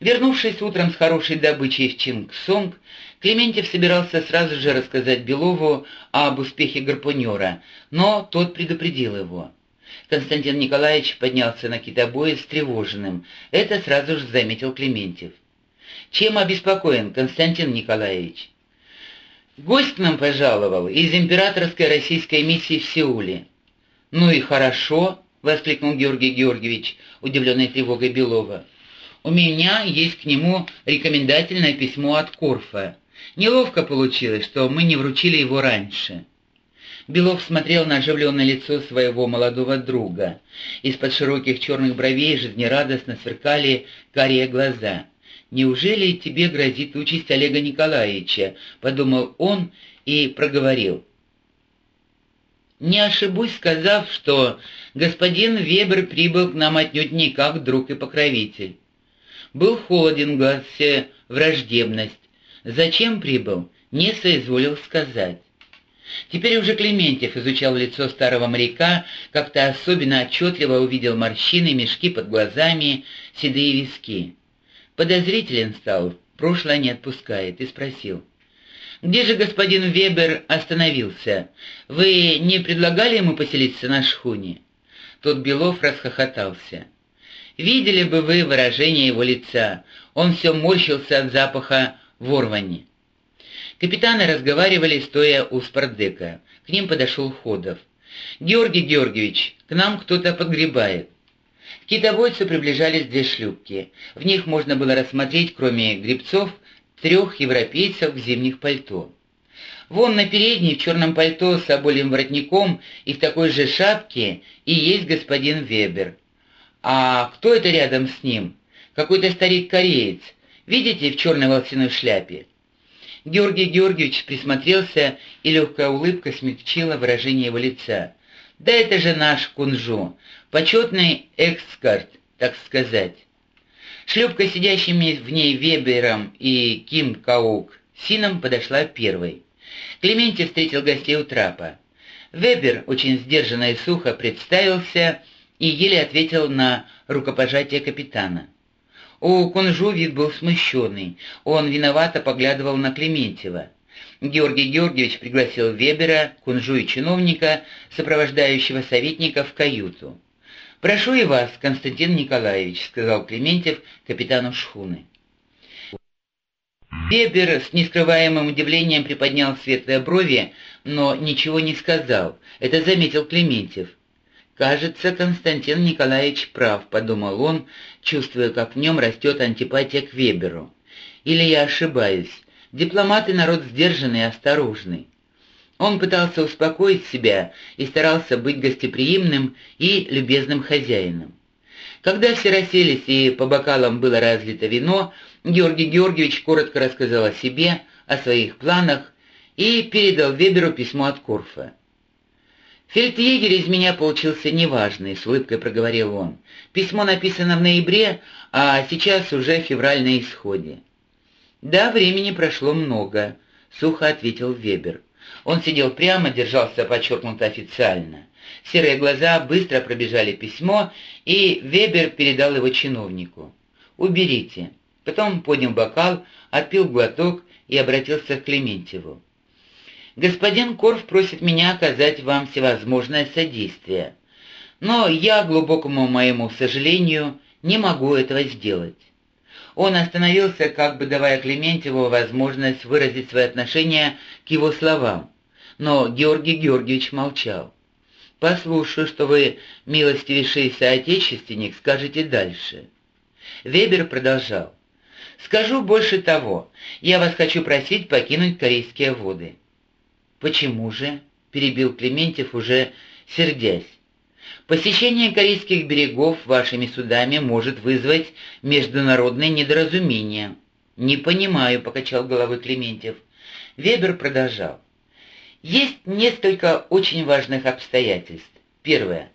Вернувшись утром с хорошей добычей в Чинг-Сонг, Клементьев собирался сразу же рассказать Белову об успехе гарпунера, но тот предупредил его. Константин Николаевич поднялся на китобое встревоженным. Это сразу же заметил Клементьев. «Чем обеспокоен Константин Николаевич?» «Гость нам пожаловал из императорской российской миссии в Сеуле». «Ну и хорошо», — воскликнул Георгий Георгиевич, удивленный тревогой Белова. «У меня есть к нему рекомендательное письмо от Корфа. Неловко получилось, что мы не вручили его раньше». Белов смотрел на оживленное лицо своего молодого друга. Из-под широких черных бровей жизнерадостно сверкали карие глаза. «Неужели тебе грозит участь Олега Николаевича?» — подумал он и проговорил. «Не ошибусь, сказав, что господин Вебер прибыл к нам отнюдь не как друг и покровитель. Был холоден глазе враждебность. Зачем прибыл, не соизволил сказать. Теперь уже Клементьев изучал лицо старого моряка, как-то особенно отчетливо увидел морщины, мешки под глазами, седые виски. Подозрителен стал, прошлое не отпускает, и спросил. «Где же господин Вебер остановился? Вы не предлагали ему поселиться на шхуне?» Тот Белов расхохотался. «Видели бы вы выражение его лица. Он все морщился от запаха ворвани. Капитаны разговаривали, стоя у спардека. К ним подошел Ходов. «Георгий Георгиевич, к нам кто-то подгребает». К китобойцу приближались две шлюпки. В них можно было рассмотреть, кроме гребцов, трех европейцев в зимних пальто. Вон на передней в черном пальто с обольем воротником и в такой же шапке и есть господин Вебер. А кто это рядом с ним? Какой-то старик-кореец. Видите, в черной волосяной шляпе? Георгий Георгиевич присмотрелся, и легкая улыбка смягчила выражение его лица. «Да это же наш Кунжу, почетный экскарт, так сказать». Шлюпка, сидящими в ней Вебером и Ким Каук Сином, подошла первой. Клементий встретил гостей у трапа. Вебер очень сдержанно и сухо представился и еле ответил на рукопожатие капитана. У Кунжу вид был смущенный. Он виновато поглядывал на Клементьева. Георгий Георгиевич пригласил Вебера, Кунжу и чиновника, сопровождающего советника, в каюту. «Прошу и вас, Константин Николаевич», — сказал Клементьев капитану шхуны. Вебер с нескрываемым удивлением приподнял светлые брови, но ничего не сказал. Это заметил Клементьев. «Кажется, Константин Николаевич прав», — подумал он, чувствуя, как в нем растет антипатия к Веберу. «Или я ошибаюсь. Дипломаты народ сдержанный и осторожный». Он пытался успокоить себя и старался быть гостеприимным и любезным хозяином. Когда все расселись и по бокалам было разлито вино, Георгий Георгиевич коротко рассказал о себе, о своих планах и передал Веберу письмо от Корфа. «Фельдъегерь из меня получился неважный», — с улыбкой проговорил он. «Письмо написано в ноябре, а сейчас уже февраль на исходе». «Да, времени прошло много», — сухо ответил Вебер. Он сидел прямо, держался подчеркнуто официально. Серые глаза быстро пробежали письмо, и Вебер передал его чиновнику. «Уберите». Потом поднял бокал, отпил глоток и обратился к Клементьеву. Господин Корф просит меня оказать вам всевозможное содействие. Но я, глубокому моему сожалению, не могу этого сделать. Он остановился, как бы давая Клементьеву возможность выразить свое отношение к его словам. Но Георгий Георгиевич молчал. «Послушаю, что вы, милостивейший соотечественник, скажете дальше». Вебер продолжал. «Скажу больше того. Я вас хочу просить покинуть корейские воды. «Почему же?» — перебил Клементьев, уже сердясь. «Посещение корейских берегов вашими судами может вызвать международное недоразумение». «Не понимаю», — покачал головой Клементьев. Вебер продолжал. «Есть несколько очень важных обстоятельств. Первое.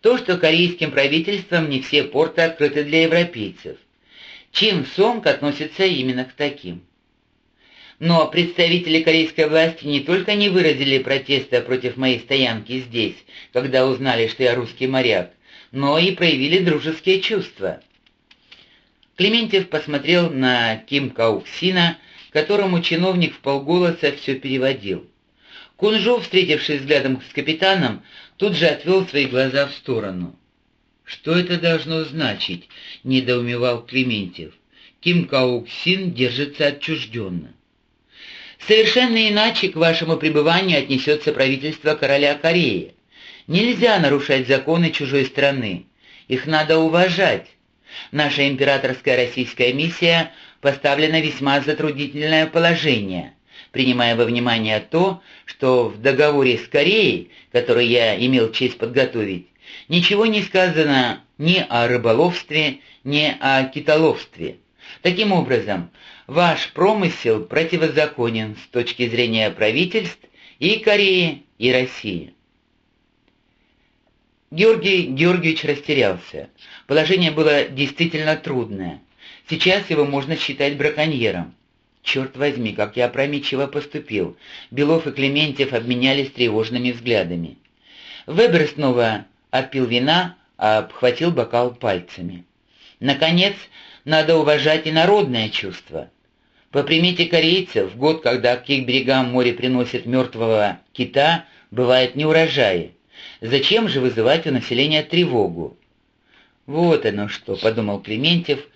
То, что корейским правительством не все порты открыты для европейцев. Чин Сонг относится именно к таким. Но представители корейской власти не только не выразили протеста против моей стоянки здесь, когда узнали, что я русский моряк, но и проявили дружеские чувства. Клементьев посмотрел на Ким Кауксина, которому чиновник вполголоса все переводил. Кунжо, встретившись взглядом с капитаном, тут же отвел свои глаза в сторону. «Что это должно значить?» — недоумевал Клементьев. Ким Кауксин держится отчужденно. Совершенно иначе к вашему пребыванию отнесется правительство короля Кореи. Нельзя нарушать законы чужой страны. Их надо уважать. Наша императорская российская миссия поставлена весьма затруднительное положение, принимая во внимание то, что в договоре с Кореей, который я имел честь подготовить, ничего не сказано ни о рыболовстве, ни о китоловстве. Таким образом, ваш промысел противозаконен с точки зрения правительств и Кореи, и России. Георгий Георгиевич растерялся. Положение было действительно трудное. Сейчас его можно считать браконьером. Черт возьми, как я опрометчиво поступил. Белов и Клементьев обменялись тревожными взглядами. Вебер снова отпил вина, а обхватил бокал пальцами. Наконец, надо уважать и народное чувство. По примете корейцев, в год, когда к их берегам море приносит мертвого кита, бывает неурожаи. Зачем же вызывать у населения тревогу? Вот оно что, подумал Клементьев,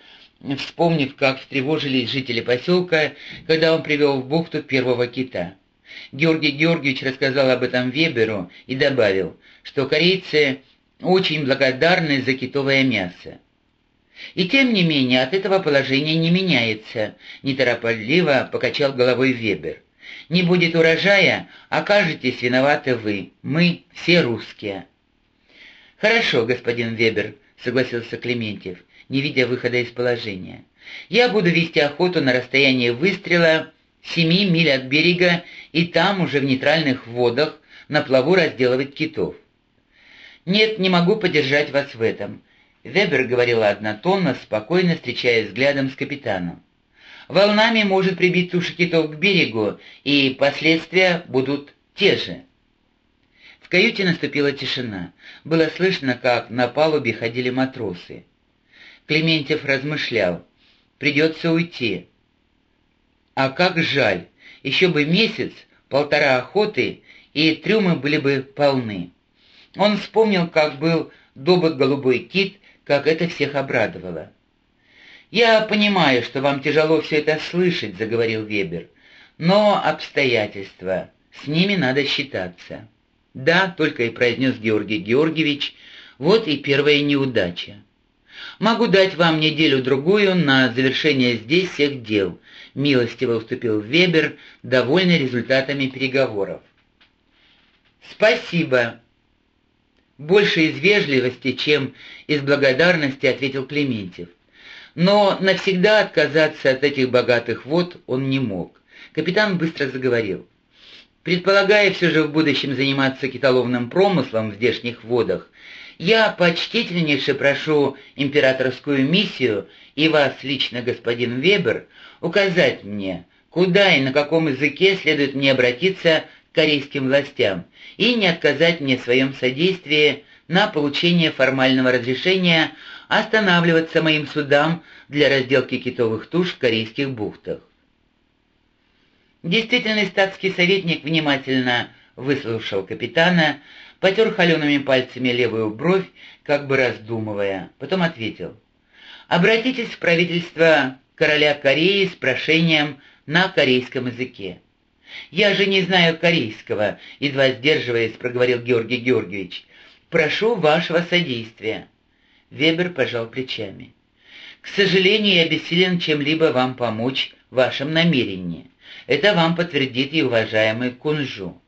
вспомнив, как встревожились жители поселка, когда он привел в бухту первого кита. Георгий Георгиевич рассказал об этом Веберу и добавил, что корейцы очень благодарны за китовое мясо. И тем не менее от этого положение не меняется, неторопливо покачал головой Вебер. Не будет урожая, окажетесь виноваты вы, мы все русские. Хорошо, господин Вебер, согласился Клементьев, не видя выхода из положения. Я буду вести охоту на расстоянии выстрела семи миль от берега и там уже в нейтральных водах на плаву разделывать китов. Нет, не могу поддержать вас в этом. Вебер говорила однотонно, спокойно встречаясь взглядом с капитаном. «Волнами может прибить туши китов к берегу, и последствия будут те же». В каюте наступила тишина. Было слышно, как на палубе ходили матросы. Клементьев размышлял. «Придется уйти». А как жаль! Еще бы месяц, полтора охоты, и трюмы были бы полны. Он вспомнил, как был добыт голубой кит, как это всех обрадовало. «Я понимаю, что вам тяжело все это слышать», — заговорил Вебер, — «но обстоятельства, с ними надо считаться». «Да», — только и произнес Георгий Георгиевич, — «вот и первая неудача». «Могу дать вам неделю-другую на завершение здесь всех дел», — милостиво уступил Вебер, довольный результатами переговоров. «Спасибо», больше из вежливости, чем из благодарности, ответил Клементьев. Но навсегда отказаться от этих богатых вод он не мог. Капитан быстро заговорил. Предполагая все же в будущем заниматься китоловным промыслом в здешних водах, я почтительнейше прошу императорскую миссию и вас лично, господин Вебер, указать мне, куда и на каком языке следует мне обратиться корейским властям и не отказать мне в своем содействии на получение формального разрешения останавливаться моим судам для разделки китовых туш в корейских бухтах. Действительный статский советник внимательно выслушал капитана, потер холеными пальцами левую бровь, как бы раздумывая, потом ответил. «Обратитесь в правительство короля Кореи с прошением на корейском языке. «Я же не знаю корейского», — едва сдерживаясь, проговорил Георгий Георгиевич. «Прошу вашего содействия». Вебер пожал плечами. «К сожалению, я бессилен чем-либо вам помочь в вашем намерении. Это вам подтвердит и уважаемый Кунжу».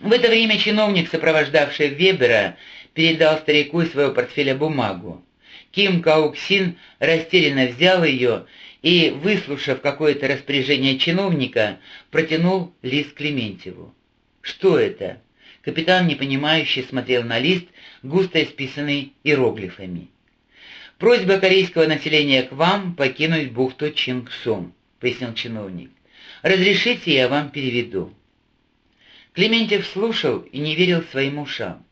В это время чиновник, сопровождавший Вебера, передал старику из своего портфеля бумагу. Ким Кауксин растерянно взял ее и, выслушав какое-то распоряжение чиновника, протянул лист Клементьеву. «Что это?» Капитан, непонимающе, смотрел на лист, густо исписанный иероглифами. «Просьба корейского населения к вам покинуть бухту Чингсун», — пояснил чиновник. «Разрешите, я вам переведу». Клементьев слушал и не верил своим ушам.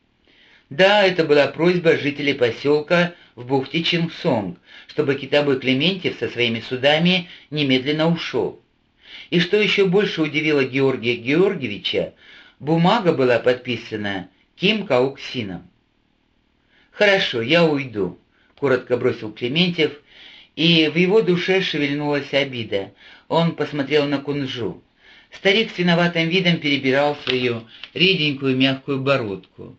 Да, это была просьба жителей поселка в бухте Чингсонг, чтобы китобой Клементьев со своими судами немедленно ушел. И что еще больше удивило Георгия Георгиевича, бумага была подписана Ким Кауксином. «Хорошо, я уйду», — коротко бросил Клементьев, и в его душе шевельнулась обида. Он посмотрел на Кунжу. Старик с виноватым видом перебирал свою реденькую мягкую бородку.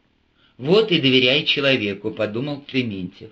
«Вот и доверяй человеку», — подумал Клементьев.